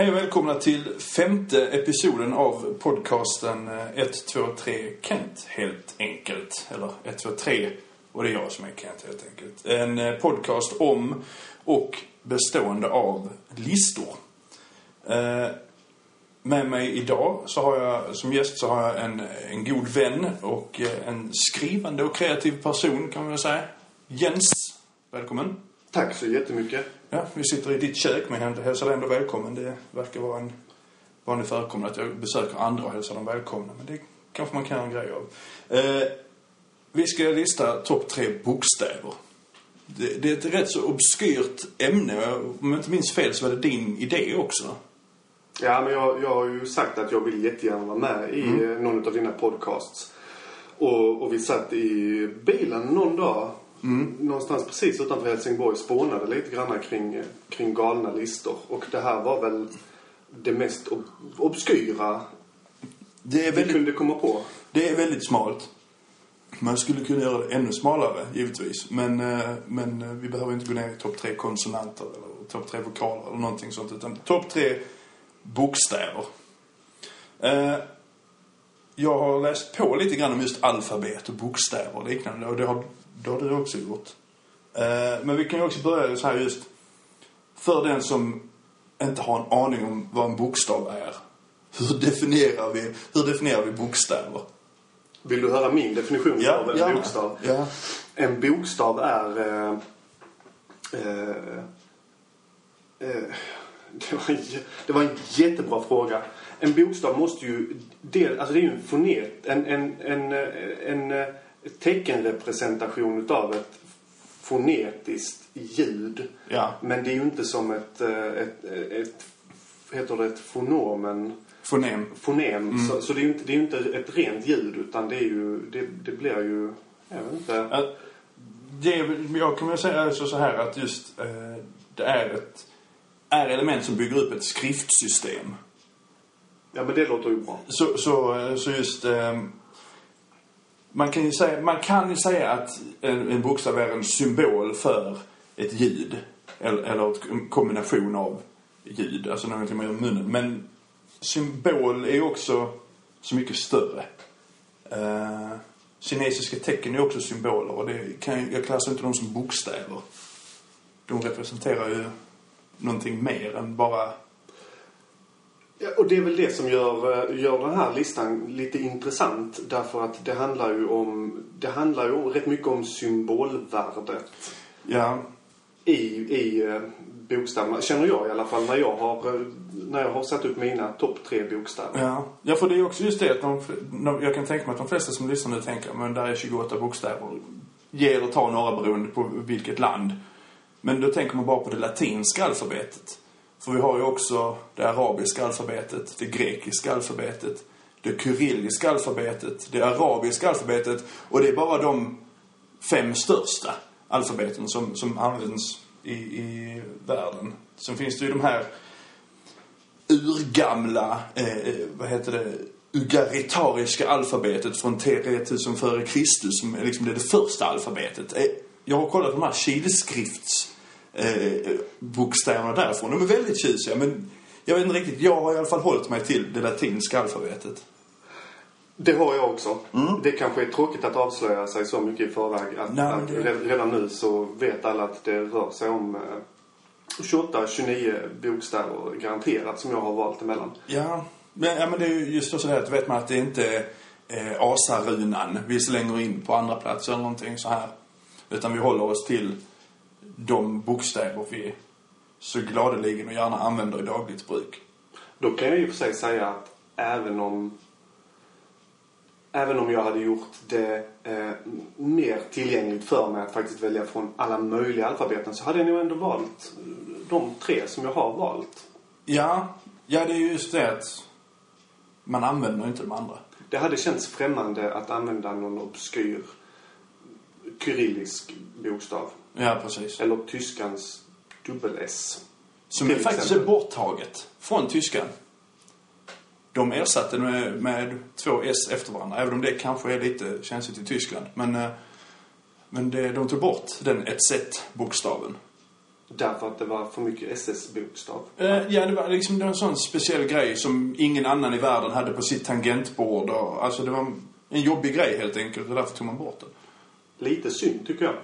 Hej och välkomna till femte episoden av podcasten eh, 123 Kent helt enkelt. Eller 123 och det är jag som är Kent helt enkelt. En eh, podcast om och bestående av listor. Eh, med mig idag så har jag, som gäst så har jag en, en god vän och en skrivande och kreativ person kan man väl säga. Jens, välkommen. Tack så jättemycket. Ja, vi sitter i ditt kök men jag hälsar dig ändå välkommen. Det verkar vara en vanlig förekommande att jag besöker andra och hälsar dem välkomna. Men det kanske man kan göra en grej av. Eh, vi ska lista topp tre bokstäver. Det, det, är ett rätt så obskyrt ämne. Om jag inte minns fel så var det din idé också. Ja, men jag, jag har ju sagt att jag vill jättegärna vara med i mm. någon av dina podcasts. Och, och vi satt i bilen någon dag Mm. Någonstans precis utanför Helsingborg spånade lite grann kring, kring galna listor. Och det här var väl det mest ob obskyra det är väldigt, vi kunde komma på. Det är väldigt smalt. Man skulle kunna göra det ännu smalare, givetvis. Men, eh, men eh, vi behöver inte gå ner i topp tre konsonanter eller topp tre vokaler eller någonting sånt. Utan topp tre bokstäver. Eh, jag har läst på lite grann om just alfabet och bokstäver och liknande. Och det har det har du också gjort. Eh, men vi kan ju också börja så här just. För den som inte har en aning om vad en bokstav är. Hur definierar vi, hur definierar vi bokstäver? Vill du höra min definition ja, av en gärna. bokstav? Ja. En bokstav är... Eh, eh, eh, det, var en, det var en jättebra fråga. En bokstav måste ju... Del, alltså det är ju en fonet. En, en, en, en, en teckenrepresentation utav ett fonetiskt ljud. Ja. Men det är ju inte som ett, eh, ett, ett heter det ett fonomen? Fonem. Fonem. Mm. Så, så, det är ju inte, det är inte ett rent ljud utan det är ju, det, det blir ju, jag vet inte. Det, jag kommer att säga alltså så här att just eh, det är ett är element som bygger upp ett skriftsystem. Ja men det låter ju bra. Så, så, eh, så just eh, man kan ju säga, man kan ju säga att en, en bokstav är en symbol för ett ljud. Eller, eller en kombination av ljud, alltså någonting man gör med munnen. Men symbol är ju också så mycket större. Uh, kinesiska tecken är också symboler och det kan, jag klassar inte dem som bokstäver. De representerar ju någonting mer än bara Ja, och det är väl det som gör, eh, gör den här listan lite intressant. Därför att det handlar ju om, det handlar ju rätt mycket om symbolvärdet. Ja. I, i eh, bokstäverna. Känner jag i alla fall när jag har, eh, när jag har satt upp mina topp tre bokstäver. Ja. ja, för det är också just det att de, jag kan tänka mig att de flesta som lyssnar nu tänker men där är 28 bokstäver. Ge eller ta några beroende på vilket land. Men då tänker man bara på det latinska alfabetet. För vi har ju också det arabiska alfabetet, det grekiska alfabetet, det kyrilliska alfabetet, det arabiska alfabetet och det är bara de fem största alfabeten som, som används i, i världen. Sen finns det ju de här urgamla, eh, eh vad heter det, ugaritariska alfabetet från 3000 före Kristus som är liksom det, det första alfabetet. Eh, jag har kollat på de här kilskrifts eh, bokstäverna därifrån. De är väldigt tjusiga men jag vet inte riktigt. Jag har i alla fall hållit mig till det latinska alfabetet. Det har jag också. Mm. Det kanske är tråkigt att avslöja sig så mycket i förväg. Att, Nej, att det... redan nu så vet alla att det rör sig om eh, 28-29 bokstäver garanterat som jag har valt emellan. Ja, men, ja, men det är ju just så att vet man att det är inte eh, asarunan vi slänger in på andra platser eller någonting så här. Utan vi håller oss till de bokstäver vi så gladeligen och gärna använder i dagligt bruk. Då kan jag ju för sig säga att även om även om jag hade gjort det eh, mer tillgängligt för mig att faktiskt välja från alla möjliga alfabeten så hade jag nog ändå valt de tre som jag har valt. Ja, ja det är just det att man använder inte de andra. Det hade känts främmande att använda någon obskyr kyrillisk bokstav. Ja, precis. Eller tyskans dubbel-S. Som är faktiskt är borttaget från tyskan. De ersatte med, med två S efter varandra. Även om det kanske är lite känsligt i Tyskland. Men, eh, men det, de tog bort den ett bokstaven därför att det var för mycket SS-bokstav. Eh, ja, det var liksom det var en sån speciell grej som ingen annan i världen hade på sitt tangentbord. Och, alltså det var en jobbig grej helt enkelt och därför tog man bort den. Lite synd tycker jag.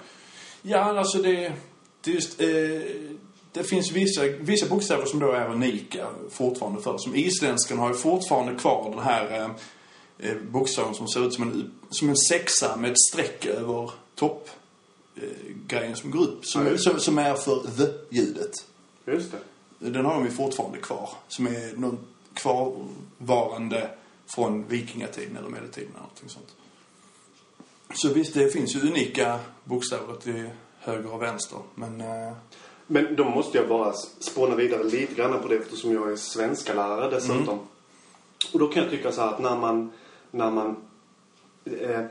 Ja, alltså det... det just, eh, det finns vissa, vissa bokstäver som då är unika fortfarande för. Som isländskan har ju fortfarande kvar den här eh, eh, bokstaven som ser ut som en, som en sexa med ett streck över topp eh, som går upp. Som, Ja, som, som är för the-ljudet. Just det. Den har de ju fortfarande kvar. Som är någon kvarvarande från vikingatiden eller medeltiden eller någonting sånt. Så visst, det finns ju unika bokstäver till höger och vänster. Men eh, Men då måste jag bara spåna vidare lite grann på det eftersom jag är svenska lärare dessutom. Och då kan jag tycka så här att när man, när man eh,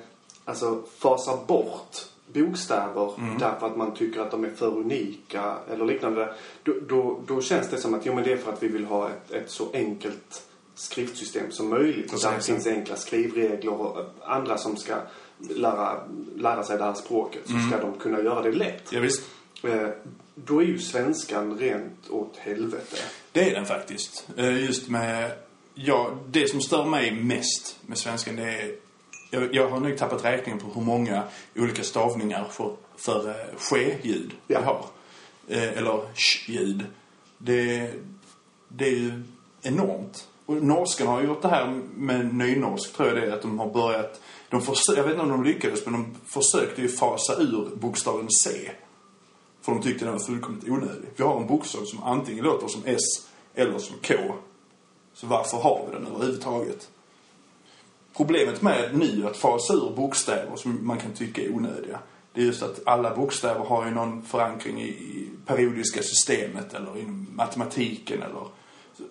alltså fasar bort bokstäver därför att man tycker att de är för unika eller liknande. Då, då, då känns det som att jo, men det är för att vi vill ha ett, ett så enkelt skriftsystem som möjligt. Och där Precis. finns enkla skrivregler och andra som ska lära, lära sig det här språket. Så ska de kunna göra det lätt. ja, visst. Eh, då är ju svenskan rent åt helvete. Det är den faktiskt. Eh, Just med... Ja, det som stör mig mest med svenskan det är... Jag, jag har nog tappat räkningen på hur många olika stavningar för, för eh, ske-ljud Ja. vi har. Eller sh-ljud. Det, det är ju enormt. Och norskan har gjort det här med nynorsk, tror jag det är, att de har börjat... De försö- jag vet inte om de lyckades, men de försökte ju fasa ur bokstaven C. För de tyckte den var fullkomligt onödig. Vi har en bokstav som antingen låter som S eller som K. Så varför har vi den överhuvudtaget? Problemet med nu att fasa ur bokstäver som man kan tycka är onödiga. Det är just att alla bokstäver har ju någon förankring i i periodiska systemet eller i matematiken eller...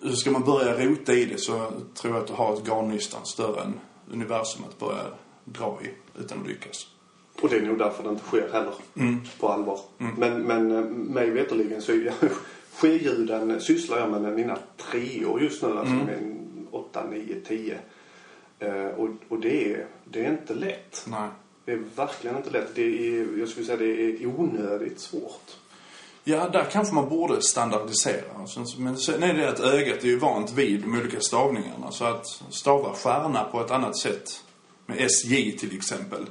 Så ska man börja rota i det så tror jag att du har ett garnnystan större än universum att börja dra i utan att lyckas. Och det är nog därför det inte sker heller. På allvar. Men, men eh, mig veterligen så är jag, ske-ljuden sysslar jag med mina treor just nu. Alltså med 8, 9, 10. Eh, och och det, är, det är inte lätt. Nej. Det är verkligen inte lätt. Det är, jag skulle säga det är onödigt svårt. Ja, där kanske man borde standardisera. Sen- Men sen är det att ögat är ju vant vid de olika stavningarna. Så att stava stjärna på ett annat sätt, med SJ till exempel.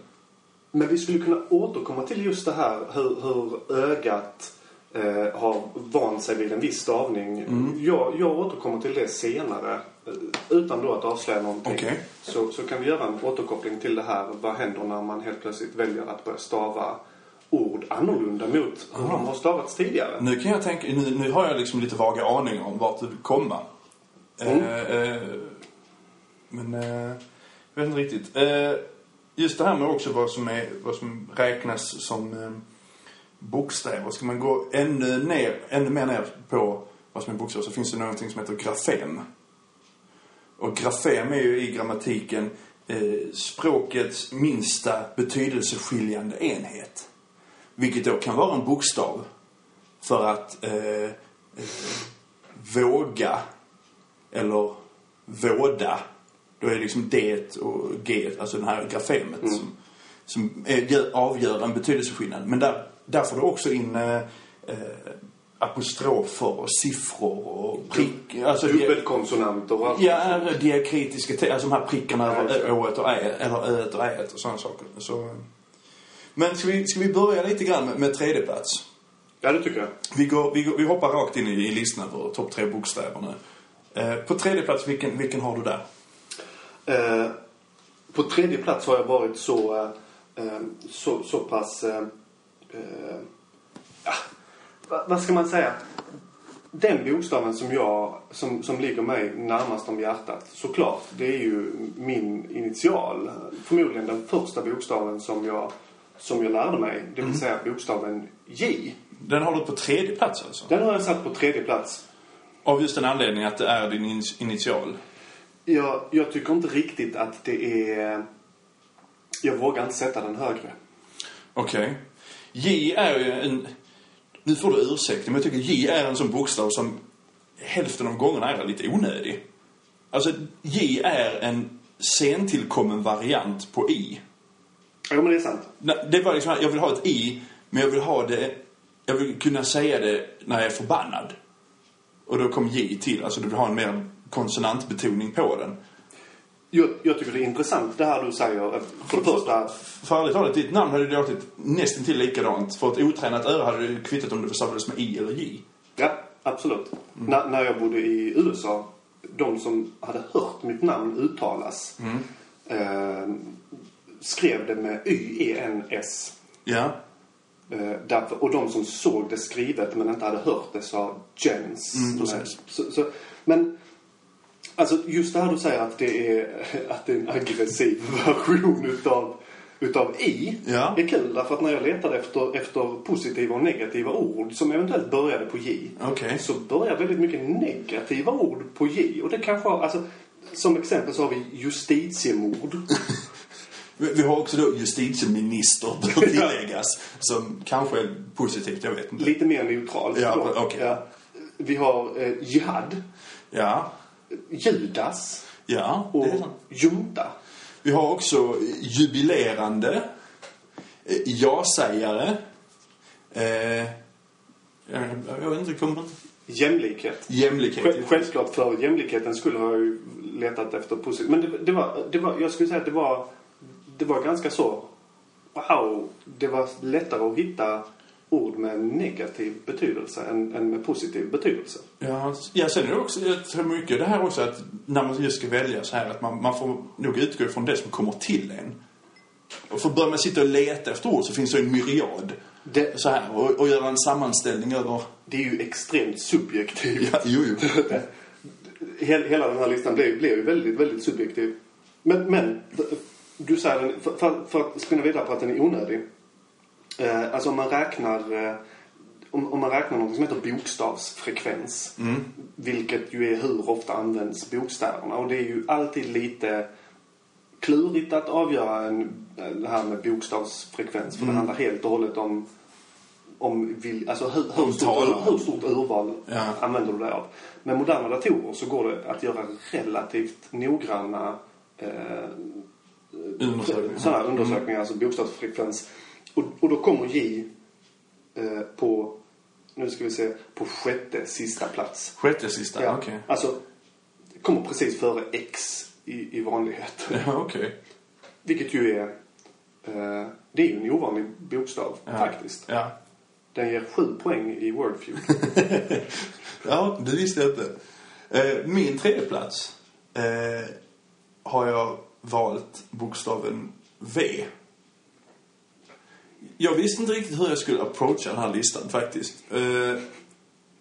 Men vi skulle kunna återkomma till just det här hur, hur ögat eh, har vant sig vid en viss stavning. Jag, jag återkommer till det senare. eh, Utan då att avslöja någonting. Okej. Så, så kan vi göra en återkoppling till det här. Vad händer när man helt plötsligt väljer att börja stava ord annorlunda mot hur de har stavats tidigare? Nu kan jag tänka, nu, nu har jag liksom lite vaga aningar om vart du vill komma. Mm. Eh, eh, men, eh, jag vet inte riktigt. Eh, just det här med också vad som, är, vad som räknas som eh, bokstäver. Ska man gå ännu, ner, ännu mer ner på vad som är bokstäver så finns det någonting som heter grafem. Och grafem är ju i grammatiken eh, språkets minsta betydelseskiljande enhet. Vilket då kan vara en bokstav för att eh, eh, våga eller våda. Då är det liksom det och G, alltså den här grafemet som, som är, gör- avgör en betydelseskillnad. Men där, där får du också in eh, eh, apostrofer och siffror och prick. Alltså, Dubbelkonsonanter och allt. Ja, diakritiska te- alltså de här prickarna över det. ået och ä, eller öet och ät och sådana saker. Så, men ska vi, ska vi börja lite grann med, med tredje plats? Ja, det tycker jag. Vi, går, vi, går, vi hoppar rakt in i, i listan över topp tre bokstäver nu. Eh, på tredje plats, vilken, vilken har du där? Eh, på tredje plats har jag varit så, eh, eh, så, så pass... Eh, eh, ja, vad, vad ska man säga? Den bokstaven som jag, som, som ligger mig närmast om hjärtat, såklart, det är ju min initial. Förmodligen den första bokstaven som jag, som jag lärde mig, det vill säga bokstaven J. Den har du på tredje plats alltså? Den har jag satt på tredje plats. Av just den anledningen att det är din in, initial? Jag, jag tycker inte riktigt att det är... Jag vågar inte sätta den högre. Okej. J är ju en... Nu får du ursäkta, men jag tycker J är en sån bokstav som hälften av gångerna är lite onödig. Alltså, J är en sentillkommen variant på I. Ja, men det är sant. Det var liksom, jag vill ha ett I, men jag vill ha det jag vill kunna säga det när jag är förbannad. Och då kom J till. Alltså du vill ha en mer konsonantbetoning på den. Jag, jag tycker det är intressant det här du säger. För det första, För ärligt talat, ditt namn hade låtit nästan till likadant. För ett otränat öra hade det kvittat om det stavades med I eller J. ja, absolut. När, när jag bodde i USA, de som hade hört mitt namn uttalas eh, skrev det med Y-E-N-S. Ja. Eh, därför, och de som såg det skrivet men inte hade hört det sa Jens. Mm, så, så, men alltså just det här du säger att det är, att det är en aggressiv version utav, utav I Ja. är kul. Därför att när jag letade efter, efter positiva och negativa ord som eventuellt började på J Okej. så börjar väldigt mycket negativa ord på J. Och det kanske alltså som exempel så har vi justitiemord. Vi har också då justitieminister, bör tilläggas. Som kanske är positivt, jag vet inte. Lite mer neutralt. Ja, då. okej. Vi har eh, jihad, Ja. Judas Ja, och junta. Vi har också jubilerande, eh, ja-sägare. Eh, jag, jag vet inte, kommer. Jämlikhet. Jämlikhet. Själv- Självklart för jämlikhetens skull har jag ju letat efter positivt. Men det, det, var, det var, jag skulle säga att det var, det var ganska så, wow, det var lättare att hitta ord med negativ betydelse än, än med positiv betydelse. Ja, ja, sen är det också, jag tror mycket det här också att när man just ska välja så här att man, man får nog utgå ifrån det som kommer till en. Och för börjar man sitta och leta efter ord så finns det en myriad. Det, Så här, och, och göra en sammanställning över... det är ju extremt subjektivt. Ja, jo, jo. Hel- Hela den här listan blev, blev ju väldigt, väldigt subjektiv. Men, men du säger den, för, för, för att spinna vidare på att den är onödig. Eh, alltså om man räknar eh, om, om man räknar något som heter bokstavsfrekvens. Vilket ju är hur ofta används bokstäverna. Och det är ju alltid lite klurigt att avgöra en, det här med bokstavsfrekvens. För det handlar helt och hållet om om vil, alltså hur, hur, stort, hur stort urval Ja. använder du dig av. Med moderna datorer så går det att göra relativt noggranna eh, Undersökning. sådana här undersökningar, alltså bokstavsfrekvens. Och, och då kommer J eh, på, nu ska vi se, på sjätte sista plats. Sjätte sista, Ja, okej. Alltså, kommer precis före X i, i vanlighet. Ja, okej. Vilket ju är, eh, det är ju en ovanlig bokstav Ja. faktiskt. Ja. Den ger sju poäng i Wordfeud. ja, det visste jag inte. Eh, min tredje plats eh, har jag valt bokstaven V. Jag visste inte riktigt hur jag skulle approacha den här listan faktiskt. Eh,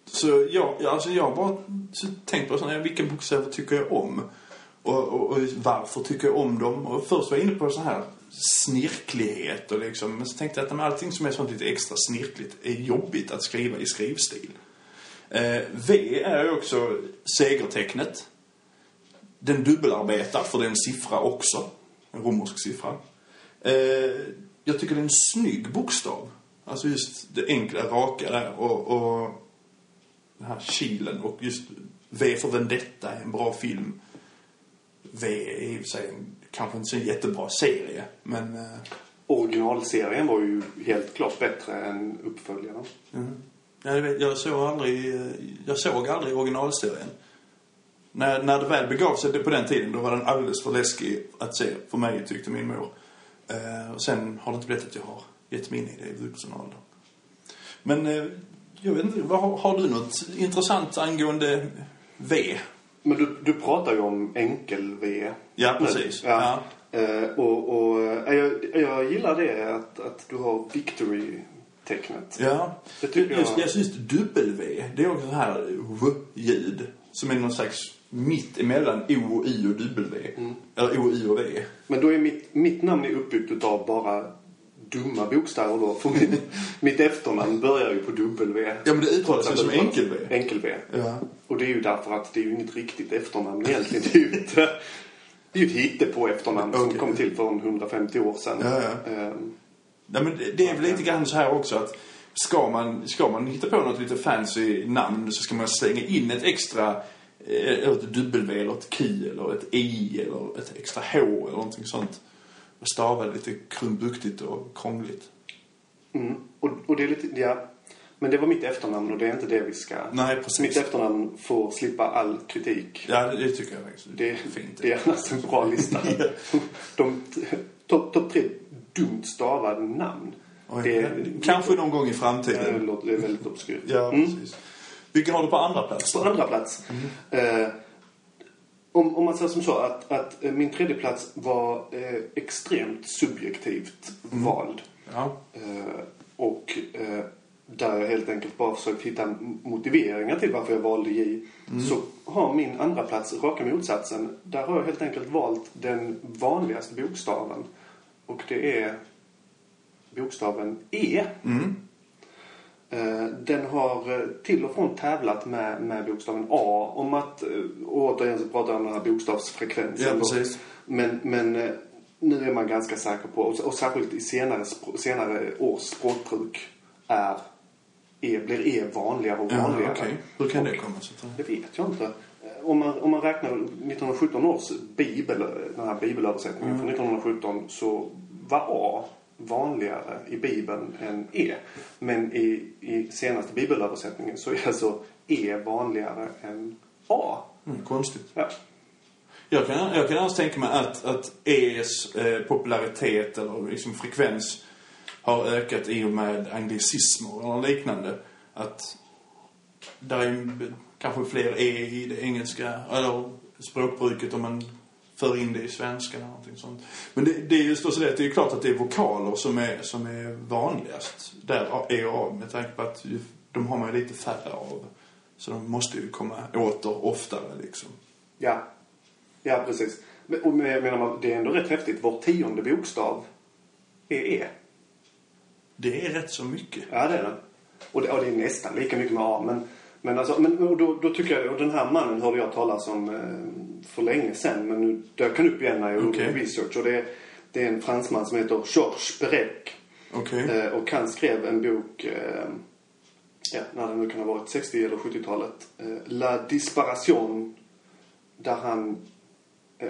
så jag, alltså jag har bara så tänkt på sådana, vilka bokstäver tycker jag om? Och, och, och varför tycker jag om dem? Och först var jag inne på sån här snirklighet och liksom, men så tänkte jag att men allting som är sånt lite extra snirkligt är jobbigt att skriva i skrivstil. Eh, v är ju också segertecknet. Den dubbelarbetar, för det är en siffra också. En romersk siffra. Eh, jag tycker det är en snygg bokstav. Alltså just det enkla, raka där och, och den här kilen och just V för Vendetta är en bra film. V är i och för sig en, kanske inte så jättebra serie, men... Eh, Originalserien var ju helt klart bättre än uppföljaren. Mm. Jag, vet, jag såg aldrig, eh, jag såg aldrig originalserien. När, när det väl begav sig på den tiden, då var den alldeles för läskig att se för mig, tyckte min mor. Eh, och sen har det inte blivit att jag har gett mig in i det i vuxen ålder. Men eh, jag vet inte, vad, har, du något intressant angående V? Men du, du pratar ju om enkel-V. Ja, precis. Ja. Eh, och och eh, jag, jag gillar det att, att du har victory-tecknet. Ja. Det tycker just, jag- just, just W, det är också så här V-ljud. Som är någon slags mitt emellan O, I och W. Mm. Eller O, I och V. Men då är mitt, mitt namn är uppbyggt utav bara dumma bokstäver då. För mitt, mitt efternamn börjar ju på W. Ja, men det uttalas ju som enkel-V. Enkel-V. Ja. Och det är ju därför att det är ju inget riktigt efternamn egentligen. Det är ju ett, det är ju ett hittepå efternamn som Okej. kom till för en 150 år sedan. Ja, ja. Ehm, Nej, men det- det är väl lite grann så här också att ska man, ska man hitta på något lite fancy namn så ska man slänga in ett extra ett W eller ett Q eller ett I eller ett extra H eller någonting sånt. Och stava lite krumbuktigt och krångligt. Mm. Och, och det är lite, ja. Men det var mitt efternamn och det är inte det vi ska... Nej, precis. Mitt efternamn får slippa all kritik. Ja, det, det tycker jag faktiskt. Det, är fint. det är annars en bra lista. De topp top tre dumt stavade namn. Oj, det, kanske någon gång i det, framtiden. låter- det är väldigt obskyrt. Ja, Mm. Vilka har du på andra plats? På andra plats. Eh, om, om man säger som så att, att eh, min tredje plats var eh, extremt subjektivt vald. Ja. Eh, och eh, där jag helt enkelt bara försökt hitta motiveringar till varför jag valde J. Så har min andra plats raka motsatsen. Där har jag helt enkelt valt den vanligaste bokstaven. Och det är bokstaven E. Mm. Eh, Den har eh, till och från tävlat med, med bokstaven A om att, eh, och återigen så pratar jag om den här bokstavsfrekvensen. Ja, precis. Men, men nu är man ganska säker på, och, och särskilt i senare, senare års språkbruk är E, blir E vanligare och Ja, vanligare. okej. Hur kan det komma sig? Det vet jag inte. Om man, om man räknar 1917 års bibel, den här bibelöversättningen från 1917 så var A vanligare i bibeln än E. Men i, i senaste bibelöversättningen så är alltså E vanligare än A. Mm, konstigt. Ja. Jag kan, jag kan annars tänka mig att, att E's eh, popularitet eller liksom frekvens har ökat i och med anglicismer eller liknande. Att där är kanske fler E i det engelska, eller språkbruket om man för in det i svenska eller någonting sånt. Men det, det är just så det, det är klart att det är vokaler som är, som är vanligast. Där E och A med tanke på att ju- de har man ju lite färre av. Så de måste ju komma åter oftare liksom. Ja, ja precis. Men, och jag menar, det är ändå rätt häftigt. Vår tionde bokstav är E. Det är rätt så mycket. Ja, det är det. Och det, och det är nästan lika mycket med A. Men, men, alltså, men då, då tycker jag, och den här mannen hörde jag talas om eh, för länge sedan. Men nu dök han upp igen när jag gjorde Okej. research. Och det, är- det är en fransman som heter Georges Perec. Okej. Eh, och han skrev en bok, eh, ja, när det nu kan ha varit 60 eller 70-talet. Eh, La Disparation. Där han,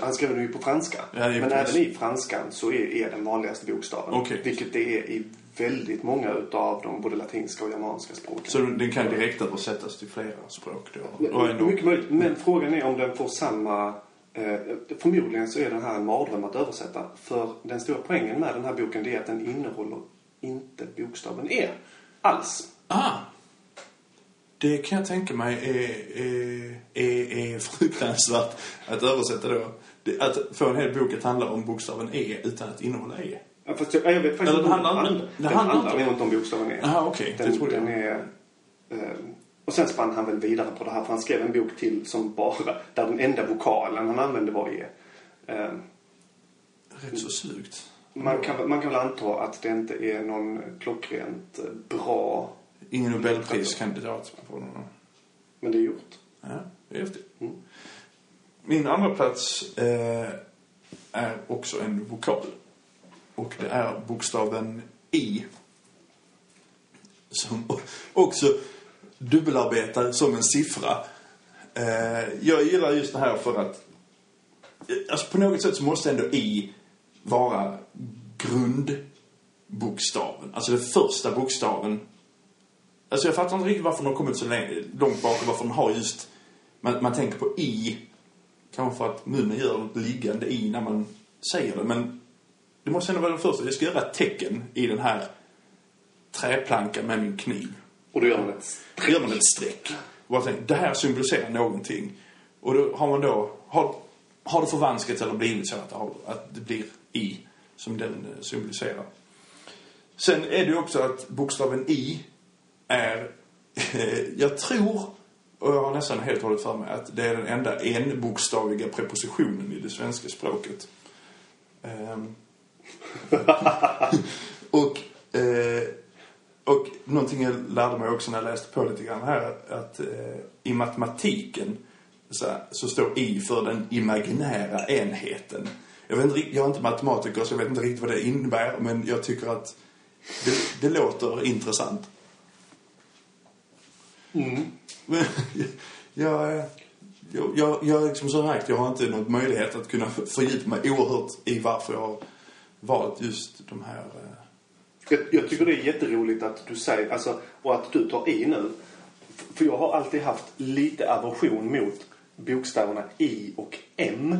han skrev den ju på franska. Ja, är men precis. även i franskan så är E den vanligaste bokstaven. Okej. Vilket det är i väldigt många utav de både latinska och germanska språken. Så den kan direkt översättas till flera språk då? Ändå, Mycket möjligt. Men frågan är om den får samma... Eh, förmodligen så är den här en mardröm att översätta. För den stora poängen med den här boken det är att den innehåller inte bokstaven E. Alls. ah! Det kan jag tänka mig är, är, är, är fruktansvärt att översätta då. Det, att få en hel bok att handla om bokstaven E utan att innehålla E. Ja, fast jag, jag vet faktiskt inte den om handlar- den den Den handlar nog inte om bokstaven E. Aha, okej. Det Den, trodde jag. den är... Eh, och sen spann han väl vidare på det här. För han skrev en bok till som bara... Där den enda vokalen han använde var E. Eh, Rätt så slugt. Man kan, man kan väl anta att det inte är någon klockrent eh, bra, Ingen Nobelpriskandidat på den. men det är gjort. Ja, det är häftigt. Mm. Min andra plats eh, är också en vokal. Och det är bokstaven I. Som också dubbelarbetar som en siffra. Eh, jag gillar just det här för att Alltså på något sätt så måste ändå I vara grundbokstaven. Alltså den första bokstaven. Alltså jag fattar inte riktigt varför de har kommit så länge, långt bak och varför de har just... Man, man tänker på I. Kanske för att munnen gör något liggande i när man säger det. Men det måste ändå vara den första. Jag ska göra ett tecken i den här träplankan med min kniv. Och då gör man ett Då gör man ett streck. Och bara tänker, det här symboliserar någonting. Och då har man då, har, har det förvanskats eller blivit så att det, har, att det blir i som den eh, symboliserar. Sen är det också att bokstaven i är, jag tror, och jag har nästan helt hållit för mig, att det är den enda enbokstaviga prepositionen i det svenska språket. Ehm. och, eh, och någonting jag lärde mig också när jag läste på lite grann här, att eh, i matematiken så, så står i för den imaginära enheten. Jag, vet inte, jag är inte matematiker så jag vet inte riktigt vad det innebär, men jag tycker att det, det låter intressant. Mm. Men jag, jag, jag, jag liksom som sagt, jag har inte någon möjlighet att kunna fördjupa mig oerhört i varför jag valt just de här eh, Jag, jag tycker det är jätteroligt att du säger, alltså, och att du tar i nu. För jag har alltid haft lite aversion mot bokstäverna I och M.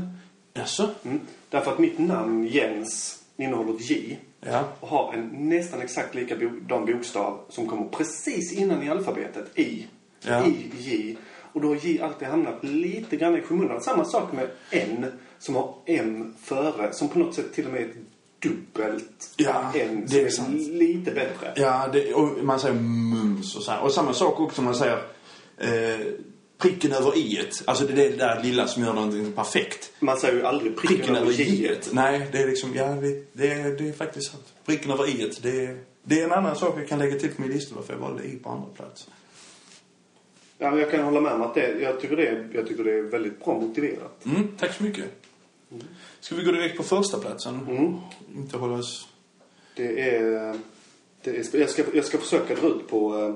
Jaså? Mm. Därför att mitt namn Jens innehåller ett J. Ja. Och har en nästan exakt likadan bokstav som kommer precis innan i alfabetet. I. Ja. I, J. Och då har J alltid hamnat lite grann i skymundan. Samma sak med N som har M före. Som på något sätt till och med är ett dubbelt Ja, N. det är sant. lite bättre. Ja, det, och man säger mums och så här. Och samma sak också man säger eh, pricken över i -et. Alltså det är det där lilla som gör någonting perfekt. Man säger ju aldrig pricken, Pricken över i -et. Nej, det är liksom, ja, det, det, är, det är faktiskt sant. Pricken över i -et, det är, det är en annan sak jag kan lägga till på min lista varför jag valde i på andra plats. Ja, men jag kan hålla med om att det, jag, tycker det är, jag tycker det är väldigt bra motiverat. Mm, tack så mycket. Ska vi gå direkt på första platsen? Mm. Inte hålla oss... Det är... Det är jag, ska, jag ska försöka dra ut på... eh,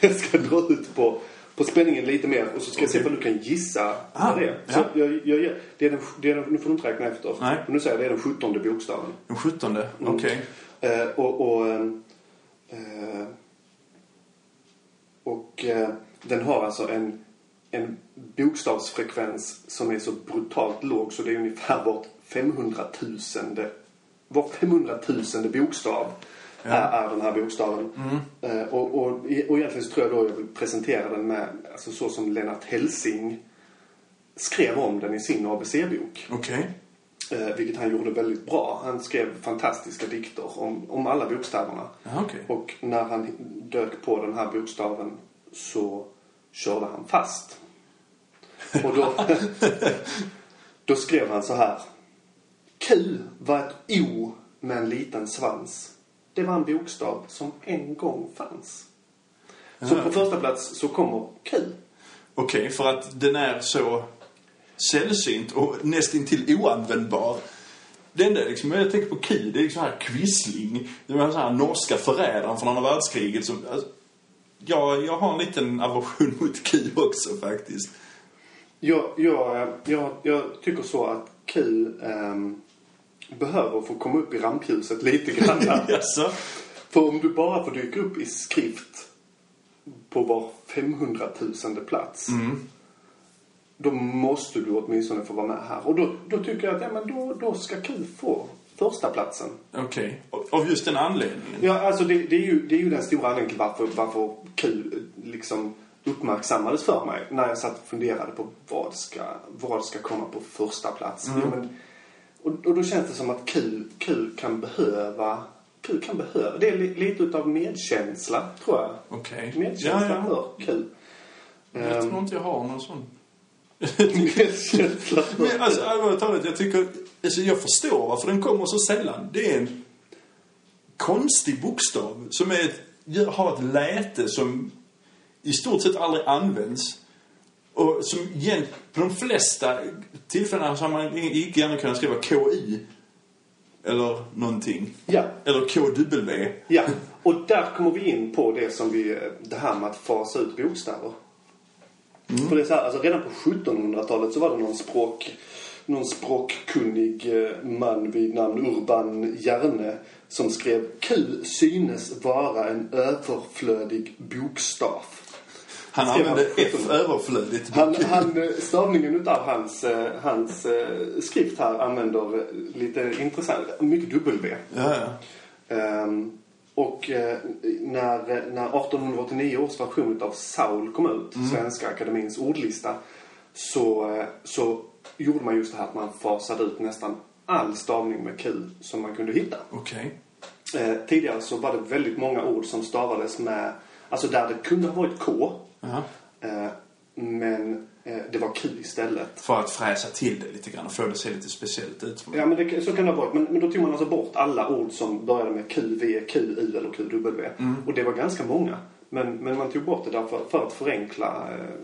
Jag ska dra ut på, på spänningen lite mer och så ska jag se om du kan gissa Ah, vad det är. ja. Så jag, jag, jag, det är den, det är den, nu får du inte räkna efter. Nej. Men nu säger jag det är den sjuttonde bokstaven. Den sjuttonde? Mm. Okej. Eh, och och, ehm, eh, och eh, den har alltså en, en bokstavsfrekvens som är så brutalt låg så det är ungefär vart 500 000 var 500 000 bokstav Ja. är, är den här bokstaven. Eh, och, och, och egentligen så tror jag då jag vill presentera den med, alltså så som Lennart Helsing skrev om den i sin ABC-bok. Okej. Eh, vilket han gjorde väldigt bra. Han skrev fantastiska dikter om, om alla bokstäverna. Ja, okej. Och när han dök på den här bokstaven så körde han fast. Och då, då skrev han så här. Q var ett O med en liten svans. Det var en bokstav som en gång fanns. Så på första plats så kommer Q. Okej, för att den är så sällsynt och nästintill oanvändbar. Det enda liksom, jag tänker på Q, det är liksom här Quisling. Det var så här norska förrädaren från andra världskriget som... Alltså, ja, jag har en liten aversion mot Q också faktiskt. Jag, jag, jag, jag tycker så att Q ehm, behöver få komma upp i rampljuset lite grann. Jaså? För om du bara får dyka upp i skrift på var 500 000 plats. Då måste du åtminstone få vara med här. Och då, då tycker jag att ja, men då, då ska Q få första platsen. Okej. Av just den anledningen? Ja, alltså det, det, är ju, det är ju den stora anledningen till varför, varför Q liksom uppmärksammades för mig. När jag satt och funderade på vad ska, vad ska komma på första plats. Ja, men, och, och då känns det som att Q, Q kan behöva Q kan behöva. Det är li, lite utav medkänsla, tror jag. Okej. Medkänsla Ja, ja. för Q. Jag tror inte jag har någon sån. medkänsla för Men alltså allvarligt talat, jag tycker... Alltså jag förstår varför den kommer så sällan. Det är en konstig bokstav som är ett, har ett läte som i stort sett aldrig används. Och som igen, på de flesta tillfällen så har man lika gärna kunnat skriva KI. Eller någonting. Ja. Eller KW. Ja, och där kommer vi in på det som vi, det här med att fasa ut bokstäver. För det är så här, alltså redan på 1700-talet så var det någon språk, någon språkkunnig eh, man vid namn Urban Hjerne som skrev Q synes vara en överflödig bokstav. Han använde F 1700? överflödigt. Han, han, stavningen utav hans, eh, hans eh, skrift här använder eh, lite intressant, mycket W. Ja, ja. Ehm, och när, när 1889 års version av Saul kom ut, Svenska Akademins ordlista, så, så gjorde man just det här att man fasade ut nästan all stavning med Q som man kunde hitta. Okej. Eh, tidigare så var det väldigt många ord som stavades med, alltså där det kunde ha varit K, Eh, men eh, det var Q istället. För att fräsa till det lite grann och få det att se lite speciellt ut. Ja, men det, så kan det ha varit. Men, men då tog man alltså bort alla ord som började med Q, V, Q, U eller QW. Och det var ganska många. Men, men man tog bort det därför, för att förenkla, eh,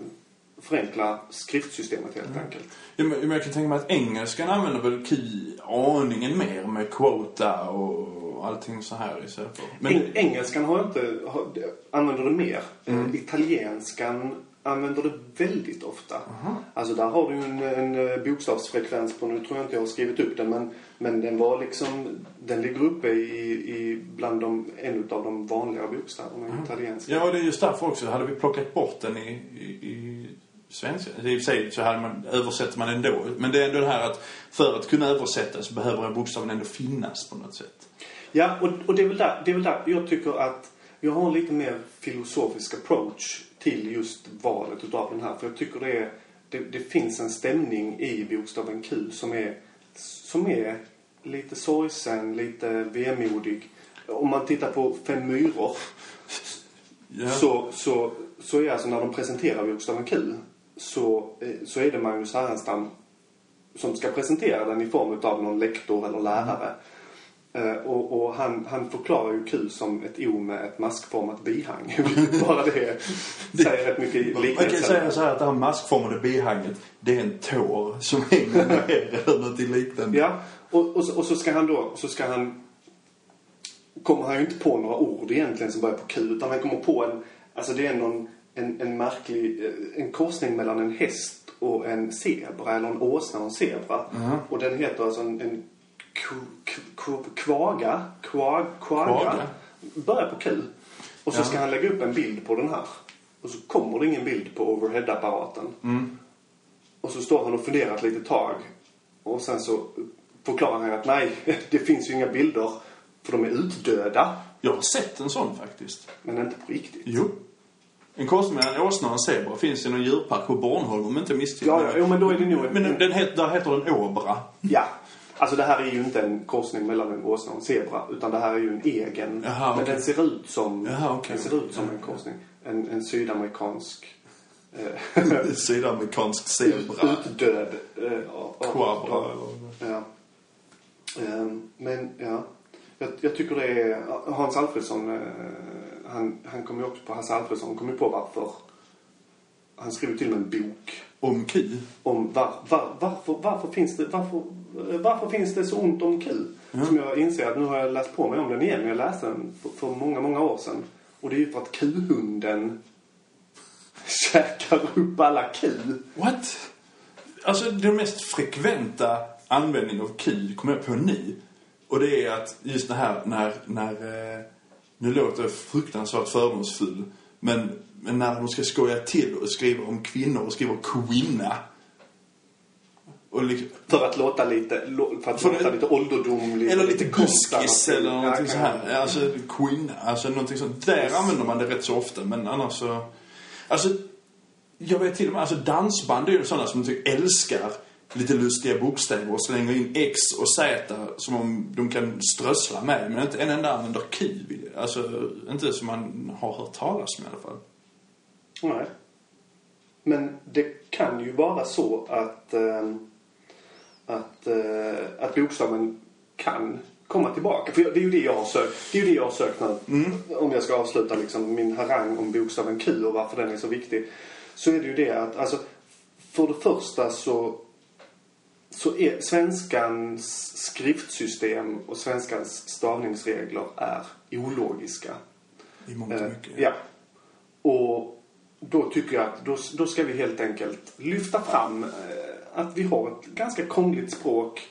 förenkla skriftsystemet helt enkelt. Ja, men jag kan tänka mig att engelskan använder väl Q aningen mer med quota och allting så här istället för. Men Eng, engelskan har inte, har, använder det mer. Mm. Eh, italienskan använder det väldigt ofta. Alltså där har du en, en eh, bokstavsfrekvens på, nu tror jag inte jag har skrivit upp den, men, men den var liksom, den ligger uppe i, i bland de, en av de vanligare bokstäverna i italienska. Ja, och det är just därför också. Hade vi plockat bort den i, i, i svenska, i och för sig så hade man, översätter man ändå. Men det är ändå det här att för att kunna översätta så behöver bokstaven ändå finnas på något sätt. Ja, och, och det, är väl där, det är väl där jag tycker att jag har en lite mer filosofisk approach till just valet utav den här. För jag tycker det, är, det, det finns en stämning i bokstaven Q som är, som är lite sorgsen, lite vemodig. Om man tittar på Fem myror Ja. så, så, så är alltså när de presenterar bokstaven Q så, eh, så är det Magnus Härenstam som ska presentera den i form av någon lektor eller lärare. Eh, och och han, han förklarar ju Q som ett O med ett maskformat bihang. Bara det säger rätt mycket Man kan liknelse. säga så här att det här maskformade bihanget, det är en tår som hänger ner eller något liknande. Ja, och, och, så, och så ska han då, så ska han kommer han ju inte på några ord egentligen som börjar på Q utan han kommer på en, alltså det är någon, en, en märklig, eh, en korsning mellan en häst och en zebra eller en åsna och en zebra. Och den heter alltså en, en kvaga, kvag, kvaga, Kvaga. börjar på Q. Och så Ja. ska han lägga upp en bild på den här. Och så kommer det ingen bild på overhead-apparaten. Och så står han och funderar ett litet tag. Och sen så förklarar han att nej, det finns ju inga bilder. För de är utdöda. Jag har sett en sån faktiskt. Men inte på riktigt. Jo. En korsning mellan en åsna och en zebra finns i någon djurpark på Bornholm om inte misstar Ja, ja, jo, men då är det nog en... Men den heter, där heter den åbra. Ja. Alltså det här är ju inte en korsning mellan en åsna och en zebra. Utan det här är ju en egen. Jaha, men den ser ut som, Jaha, okej. den ser ut som en korsning. En, en sydamerikansk eh, Sydamerikansk zebra. utdöd. Quabra. Ja. Men ja, jag, jag tycker det är Hans Alfredsson. eh, han, han kom ju också på, Hasse Alfredsson kom ju på varför. Han skrev till och med en bok Om Q. om var, var, varför, varför, finns det, varför, varför finns det så ont om Q. Som jag inser att nu har jag läst på mig om den igen. Men jag läste den för, för många, många år sedan. Och det är ju för att Q-hunden käkar upp alla Q. What? Alltså den mest frekventa användningen av Q kommer jag på nu. Och det är att just det här när, när eh, nu låter jag fruktansvärt fördomsfull. Men, men när de ska skoja till och skriva om kvinnor och skriver kvinna. Och liksom, För att låta lite, för att För låta det- lite ålderdomlig. eller lite buskis eller någonting Ja, så här. Alltså kvinna, alltså någonting sånt. Där använder man det rätt så ofta men annars så... Alltså, jag vet till och med, alltså dansband är ju sådana som typ älskar lite lustiga bokstäver och slänger in X och Z som om de kan strössla med. Men inte en enda använder Q. Alltså, inte som man har hört talas om i alla fall. Nej. Men det kan ju vara så att, ehm, att, eh, att bokstaven kan komma tillbaka. För det är ju det jag har sökt. Det är ju det jag har sökt nu. Om jag ska avsluta liksom min harang om bokstaven Q och varför den är så viktig. Så är det ju det att, alltså, för det första så så är svenskans skriftsystem och svenskans stavningsregler är ologiska. I mångt och Eh, mycket. Ja. Och då tycker jag att då, då ska vi helt enkelt lyfta fram eh, att vi har ett ganska krångligt språk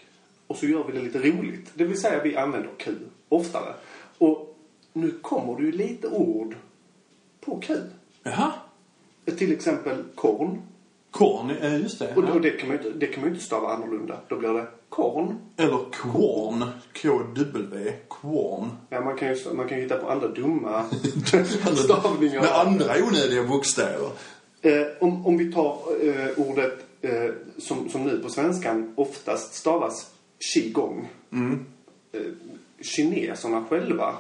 och så gör vi det lite roligt. Det vill säga vi använder Q oftare. Och nu kommer det ju lite ord på Q. Jaha. Till exempel korn. Korn, eh, just det. Och, ja. och det, kan man ju inte, det kan man ju inte stava annorlunda. Då blir det korn. Eller kvarn. K-W. Kvarn. Ja, man kan ju, man kan ju hitta på andra dumma stavningar. Med andra onödiga bokstäver. Eh, om, om vi tar eh, ordet eh, som, som nu på svenskan oftast stavas qigong. Mm. Eh, kineserna själva,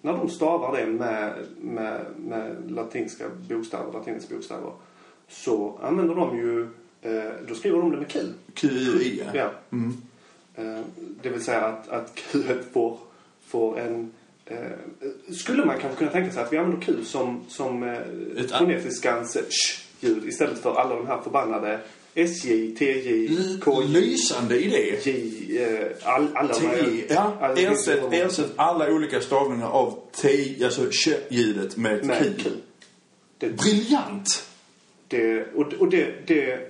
när de stavar det med, med, med latinska bokstäver, latinska bokstäver, så använder de ju, eh, då skriver de det med Q. Q-I. Ja. Mm. Eh, det vill säga att, att Q får, får en... Eh, skulle man kanske kunna tänka sig att vi använder Q som, som eh, fonetiskans sh-ljud istället för alla de här förbannade SJ, TJ, KJ, Lysande idé. J, eh, all, alla de här... T, ja. Ju Ersätt, ersätt alla olika stavningar av T, alltså kö-ljudet med, Med Q. Q. Det, Briljant! det, och, och det, det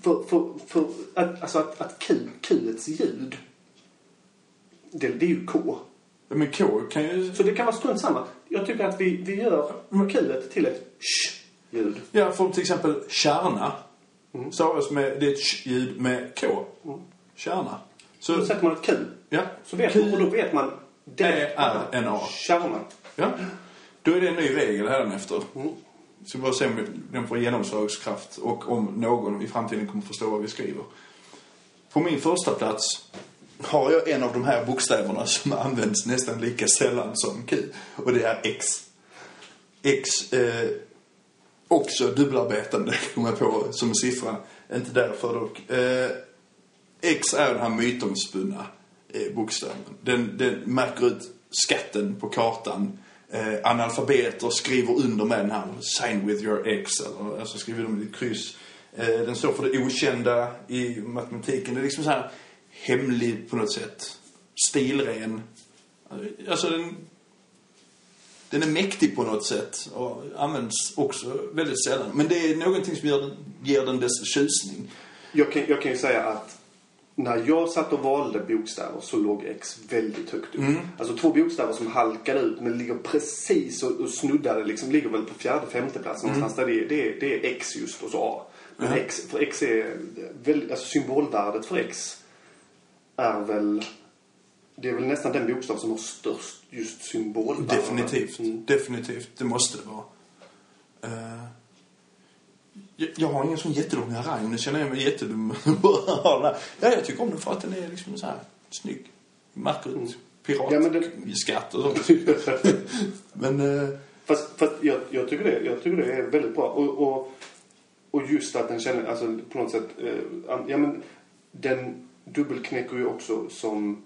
för, för, för att, alltså att, att Q, Qets ljud, det, det är ju K. Men K kan ju... Så det kan vara strunt samma. Jag tycker att vi, vi gör Q till ett sh-ljud. Ja, för till exempel kärna. Mm. Stavas med, det är ett sh-ljud med K. Mm. Kärna. Så då sätter man ett Q. Ja. Så vet man, och då vet man. Det är en A. Kärna. Ja. Då är det en ny regel hädanefter. Mm. Så vi bara se om den får genomslagskraft och om någon i framtiden kommer förstå vad vi skriver. På min första plats har jag en av de här bokstäverna som används nästan lika sällan som Q. Och det är X. X, eh, också dubbelarbetande, kom jag på som siffra. Inte därför dock. Eh, X är den här mytomspunna eh, bokstaven. Den, den märker ut skatten på kartan. Eh, analfabeter skriver under med den här sign with your X, eller alltså skriver de med ett kryss. Eh, den står för det okända i matematiken. Det är liksom så här hemlig på något sätt. Stilren. Alltså den, den är mäktig på något sätt och används också väldigt sällan. Men det är någonting som ger den, ger den dess tjusning. Jag kan, jag kan ju säga att när jag satt och valde bokstäver så låg X väldigt högt upp. Mm. Alltså två bokstäver som halkade ut men ligger precis och, och snuddade liksom, ligger väl på fjärde, femte plats Mm. någonstans där det, det, det är X just och så A. Men Ja. X, för X är väldigt, alltså symbolvärdet för X är väl, det är väl nästan den bokstav som har störst just symbolvärde. Definitivt. Mm. Definitivt. Det måste det vara. Eh, jag, jag har ingen sån jättelång harang. Nu känner jag mig jättedum. ja, jag tycker om den för att den är liksom så här snygg. Märker ut pirat, Ja, och sånt. men... eh, Fast, fast jag, jag, tycker det, jag tycker det är väldigt bra. Och, och, och just att den känner, alltså på något sätt, eh, ja men den dubbelknäcker ju också som,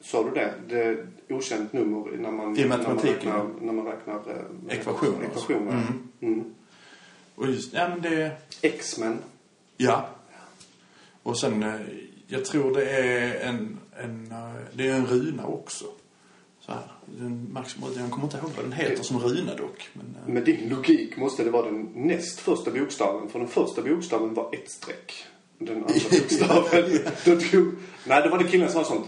sa du det? Det okänt nummer när man, I matematiken, när man räknar, när man räknar eh, Ekvationer. ekvationer. Mm. Mm. och just, ja men det... X-Men. Ja. Och sen, eh, jag tror det är en, en, eh, det är en runa också. Så här. Den Max, jag kommer inte ihåg vad den heter som runa dock. Men, eh, Med din logik måste det vara den näst första bokstaven. För den första bokstaven var ett streck. Den andra bokstaven. Nej, då var det killen som var sånt.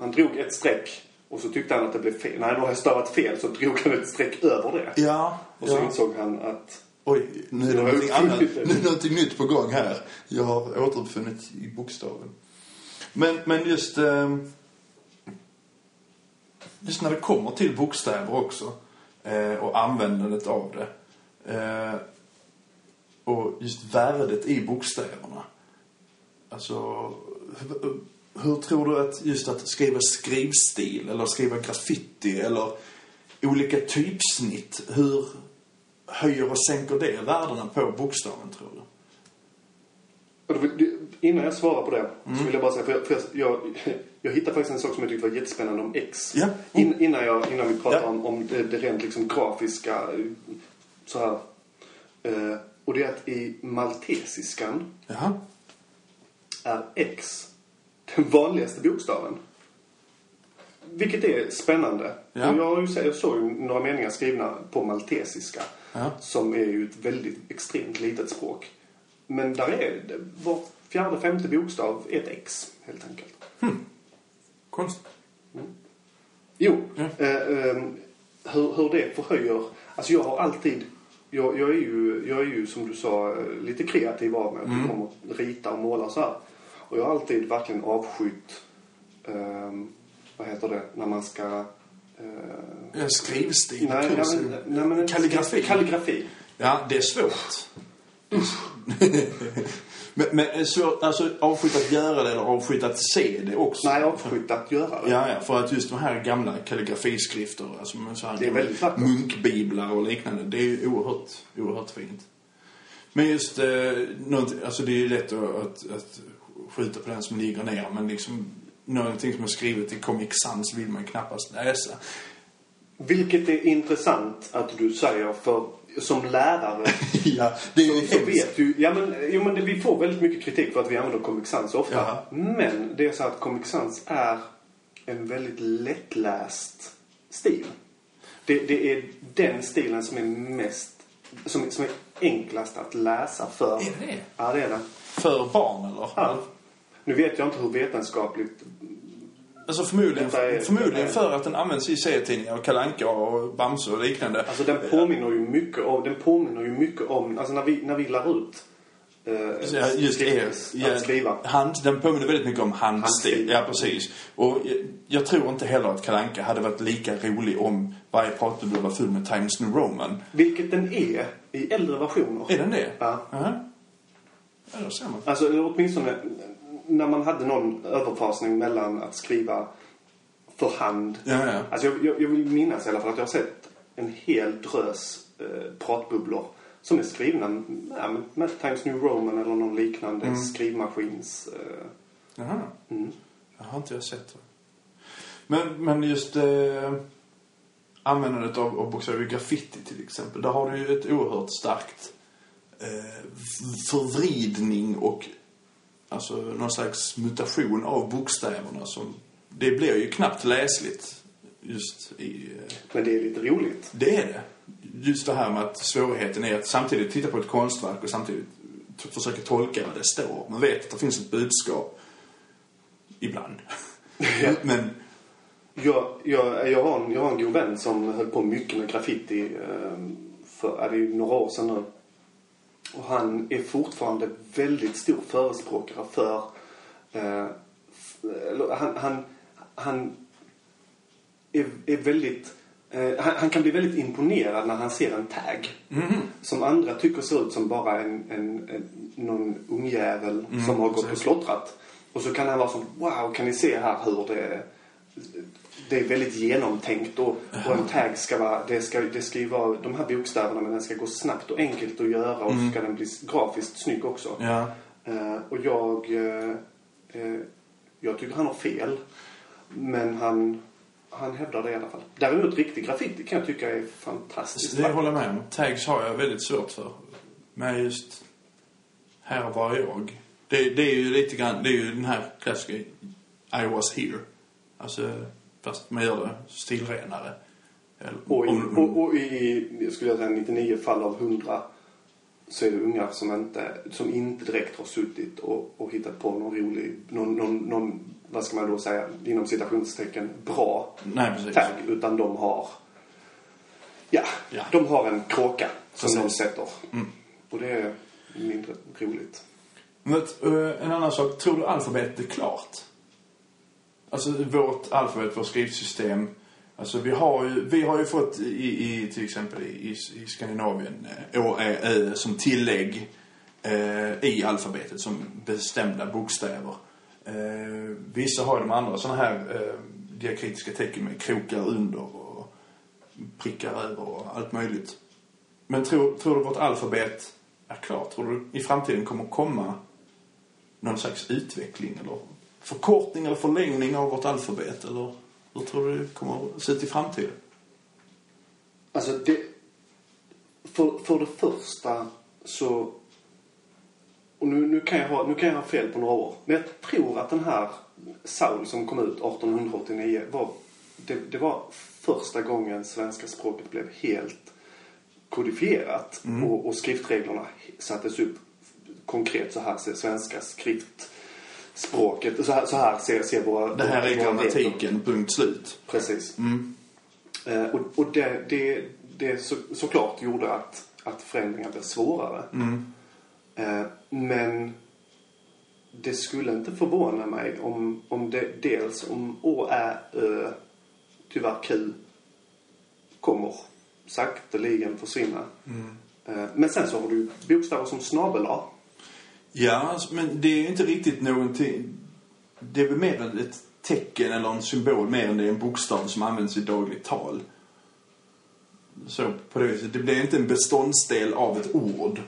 Han drog ett streck och så tyckte han att det blev fel. Nej, då har jag stavat fel. Så drog han ett streck över det. ja. Och så ja. insåg han att... Oj, nu är det har någonting annat. Nu det. är någonting nytt på gång här. Jag har återuppfunnit i bokstaven. Men, men just... Eh, just när det kommer till bokstäver också. Eh, och användandet av det. Eh, och just värdet i bokstäverna. Alltså, hur, tror du att just att skriva skrivstil eller skriva graffiti eller olika typsnitt, hur höjer och sänker det värdena på bokstaven tror du? Innan jag svarar på det Mm. så vill jag bara säga, för jag, för jag, jag, jag hittade faktiskt en sak som jag tyckte var jättespännande om X. Ja. In, innan, jag, innan vi pratar Ja. om, om det, det rent liksom grafiska, så här. Eh, och det är att i maltesiskan Jaha. är X den vanligaste bokstaven. Vilket är spännande. Ja. Jag, har ju, sett- jag såg ju några meningar skrivna på maltesiska. Ja. Som är ju ett väldigt extremt litet språk. Men där är var fjärde, femte bokstav är ett X helt enkelt. Konstigt. Jo, Ja. eh, eh, hur, hur det förhöjer... Alltså jag har alltid... Jag, jag, är ju, jag är ju som du sa eh, lite kreativ av mig. Mm. Jag kommer att rita och måla och så här. Och jag har alltid verkligen avskytt... Eh, vad heter det? När man ska... Eh, Ja, skrivstil, nej, nej, nej, men, Kalligrafi. Kalligrafi. Ja, det är svårt. men, men svårt, alltså avskytt att göra det eller avskytt att se det också? Nej, avskytt att göra det. Ja, ja, för att just de här gamla kalligrafiskrifter, alltså så här Det är väldigt vackert. munkbiblar och liknande, det är ju oerhört, oerhört fint. Men just, eh, något, alltså det är ju lätt att, att, att skjuta på den som ligger ner, men liksom någonting som är skrivet i Comic Sans vill man ju knappast läsa. Vilket är intressant att du säger för som lärare ja, det är ju så, vet du, ja men, jo, men det, vi får väldigt mycket kritik för att vi använder Comic Sans ofta. Jaha. Men det är så att Comic Sans är en väldigt lättläst stil. Det, det är den stilen som är mest, som, som är enklast att läsa för. Är det? Ja, det är det. För barn eller? Ja. Nu vet jag inte hur vetenskapligt... Alltså förmodligen, är- förmodligen för att den används i serietidningar och Kalle Anka och Bamse och liknande. Alltså den påminner ju mycket om... Den påminner ju mycket om... Alltså när vi, när vi lär ut... Ja, just skriftligt Ja. Hand, den påminner väldigt mycket om handstil. Handstil. Ja, precis. Och jag, jag tror inte heller att Kalle Anka hade varit lika rolig om varje pratbubbla var full med Times New Roman. Vilket den är i äldre versioner. Är den det? Ja. Jaha. Ja, då ser man. Alltså åtminstone när man hade någon överfasning mellan att skriva för hand. Ja, ja. Alltså jag, jag, jag vill minnas i alla fall att jag har sett en hel drös eh, pratbubblor som är skrivna ja, med, Times New Roman eller någon liknande Mm. skrivmaskins... Eh, Jaha. mm. Jag har inte jag sett det. Men, men just eh, användandet av, av bokstäver graffiti till exempel. Där har du ju ett oerhört starkt eh, förvridning och alltså någon slags mutation av bokstäverna som det blir ju knappt läsligt just i eh, Men det är lite roligt. det är det. Just det här med att svårigheten är att samtidigt titta på ett konstverk och samtidigt försöka tolka vad det står. Man vet att det finns ett budskap. Ibland. Men, Jag, jag, jag, har en, jag har en god vän som höll på mycket med graffiti eh, för ja, det är ju några år sedan nu. Och han är fortfarande väldigt stor förespråkare för... Eh, han, han, han är, är väldigt... Eh, han, han kan bli väldigt imponerad när han ser en tag. Som andra tycker ser ut som bara en, en, en, någon ungjävel som har gått och slottrat. Och så kan han vara som, wow, kan ni se här hur det det är väldigt genomtänkt och, och en tag ska vara, det ska, det ska ju vara de här bokstäverna men den ska gå snabbt och enkelt att göra och så ska den bli grafiskt snygg också. ja. Eh, och jag, eh, eh, jag tycker han har fel. Men han, han hävdar det i alla fall. Däremot riktig graffiti kan jag tycka är fantastiskt. Det håller jag med om. Tags har jag väldigt svårt för. Men just här var jag. Det, det är ju lite grann, det är ju den här klassiska I was here. Alltså, fast man gör det stilrenare. Och, i, om- och, och i, jag skulle säga 99 fall av 100 så är det ungar som inte, som inte direkt har suttit och, och hittat på någon rolig, någon, någon, någon, vad ska man då säga, inom citationstecken, bra Nej, precis. tagg. Utan de har, ja, Ja. de har en kråka som Precis. de sätter. Mm. Och det är mindre roligt. Men eh, en annan sak. Tror du alfabetet är klart? Alltså vårt alfabet, vårt skrivsystem. Alltså vi har ju, vi har ju fått i, i till exempel i, i Skandinavien eh, Å, Ä, Ö som tillägg eh, i alfabetet som bestämda bokstäver. Eh, vissa har ju de andra sådana här eh, diakritiska tecken med krokar under och prickar över och allt möjligt. Men tror, tror du vårt alfabet är klart? Tror du i framtiden kommer komma någon slags utveckling eller förkortning eller förlängning av vårt alfabet? Eller hur tror du det kommer att se ut i framtiden? Alltså det, för, för det första så, och nu, nu, kan jag ha, nu kan jag ha fel på några år, men jag tror att den här Saul som kom ut 1889 var, det, det var första gången svenska språket blev helt kodifierat och, och skriftreglerna sattes upp konkret så här ser svenska skriftspråket, så här, så här ser, ser våra... Det här är grammatiken, punkt slut. Precis. Mm. Eh, och och det, det, det så, såklart gjorde att, att förändringar blev svårare. Mm. Eh, men det skulle inte förvåna mig om, om det dels om Å, Ä, Ö, tyvärr Q kommer sakteligen försvinna. Eh, men sen så har du bokstäver som snabel A. Ja, alltså, men det är inte riktigt någonting... Det är väl mer ett tecken eller en symbol mer än det är en bokstav som används i dagligt tal. Så på det viset. Det blir inte en beståndsdel av ett ord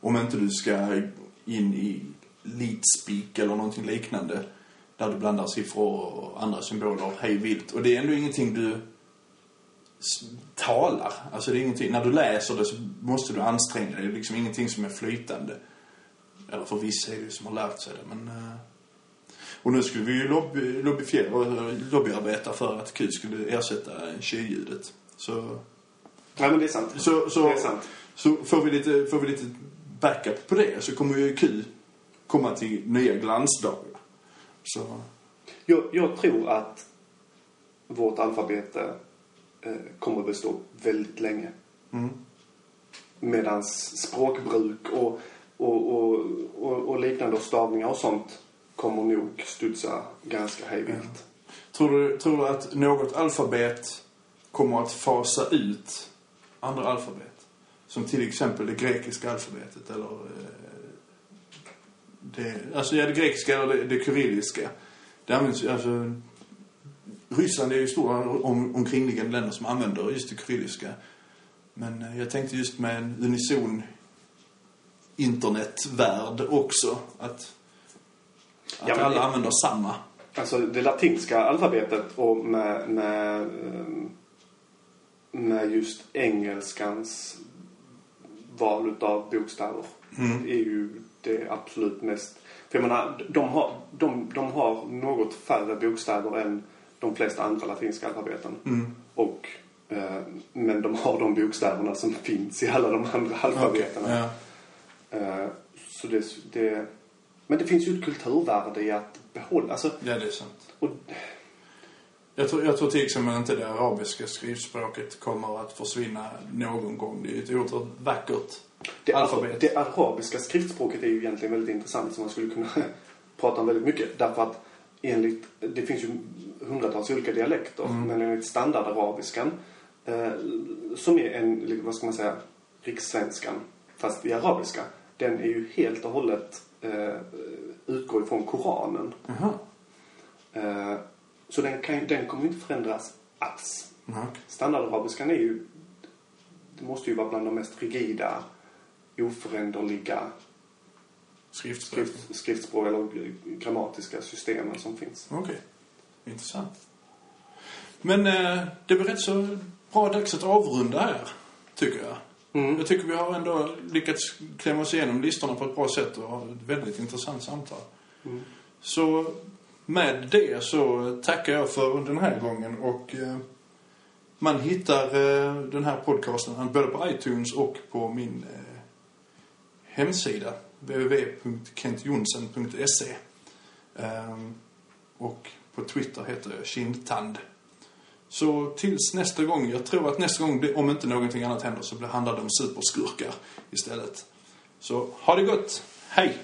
om inte du ska in i leadspeak eller någonting liknande. Där du blandar siffror och andra symboler hej vilt. Och det är ändå ingenting du talar. Alltså det är ingenting, när du läser det så måste du anstränga dig. Det är liksom ingenting som är flytande. Eller för vissa är det ju som har lärt sig det, men... eh, Och nu skulle vi ju lobby, lobbyfiera, lobbyarbeta för att Q skulle ersätta tjejljudet. Så Nej, men det är sant. Så, så, Det är sant. så får, vi lite, får vi lite backup på det så kommer ju Q komma till nya glansdagar. Så, Jag, jag tror att vårt alfabete eh, kommer att bestå väldigt länge. mm. Medan språkbruk och, och, och, och, och liknande och stavningar och sånt kommer nog studsa ganska hejvilt. tror, du, tror du att något alfabet kommer att fasa ut andra alfabet? Som till exempel det grekiska alfabetet eller eh, det, alltså ja, det grekiska eller det, det kyrilliska. Det används ju, alltså Ryssland är ju stora om, omkringliggande länder som använder just det kyrilliska. Men eh, jag tänkte just med en unison internetvärld också. Att, att Ja, men alla använder samma. Alltså det latinska alfabetet och med, med, med just engelskans val utav bokstäver är ju det absolut mest... För jag menar, de har, de, de har något färre bokstäver än de flesta andra latinska alfabeten. Och, eh, men de har de bokstäverna som finns i alla de andra alfabetena. Ja. Eh, så det, det, men det finns ju ett kulturvärde i att behålla... Alltså, ja, det är sant. och, Jag tror, jag tror till exempel inte det arabiska skrivspråket kommer att försvinna någon gång. Det är ju ett oerhört vackert Det, alfabet. det arabiska skriftspråket är ju egentligen väldigt intressant som man skulle kunna prata om väldigt mycket. Därför att enligt, det finns ju hundratals olika dialekter. Mm. Men enligt standardarabiskan, eh, som är en, vad ska man säga, rikssvenskan, fast i arabiska. Den är ju helt och hållet eh, utgår ifrån Koranen. Jaha. Eh, så den, kan, den kommer inte förändras alls. Ja, okej. Standardarabiskan är ju, det måste ju vara bland de mest rigida, oföränderliga Skriftspråk. skrift, skriftspråk eller grammatiska systemen som finns. Okej. Intressant. Men eh, det blir rätt så bra dags att avrunda här, tycker jag. Mm. Jag tycker vi har ändå lyckats klämma oss igenom listorna på ett bra sätt och ha ett väldigt intressant samtal. Mm. Så med det så tackar jag för den här gången och eh, man hittar eh, den här podcasten både på iTunes och på min eh, hemsida www.kentjonsen.se Ehm, och på Twitter heter jag Kindtand. Så tills nästa gång, jag tror att nästa gång, om inte någonting annat händer, så handlar det om superskurkar istället. Så ha det gott, hej!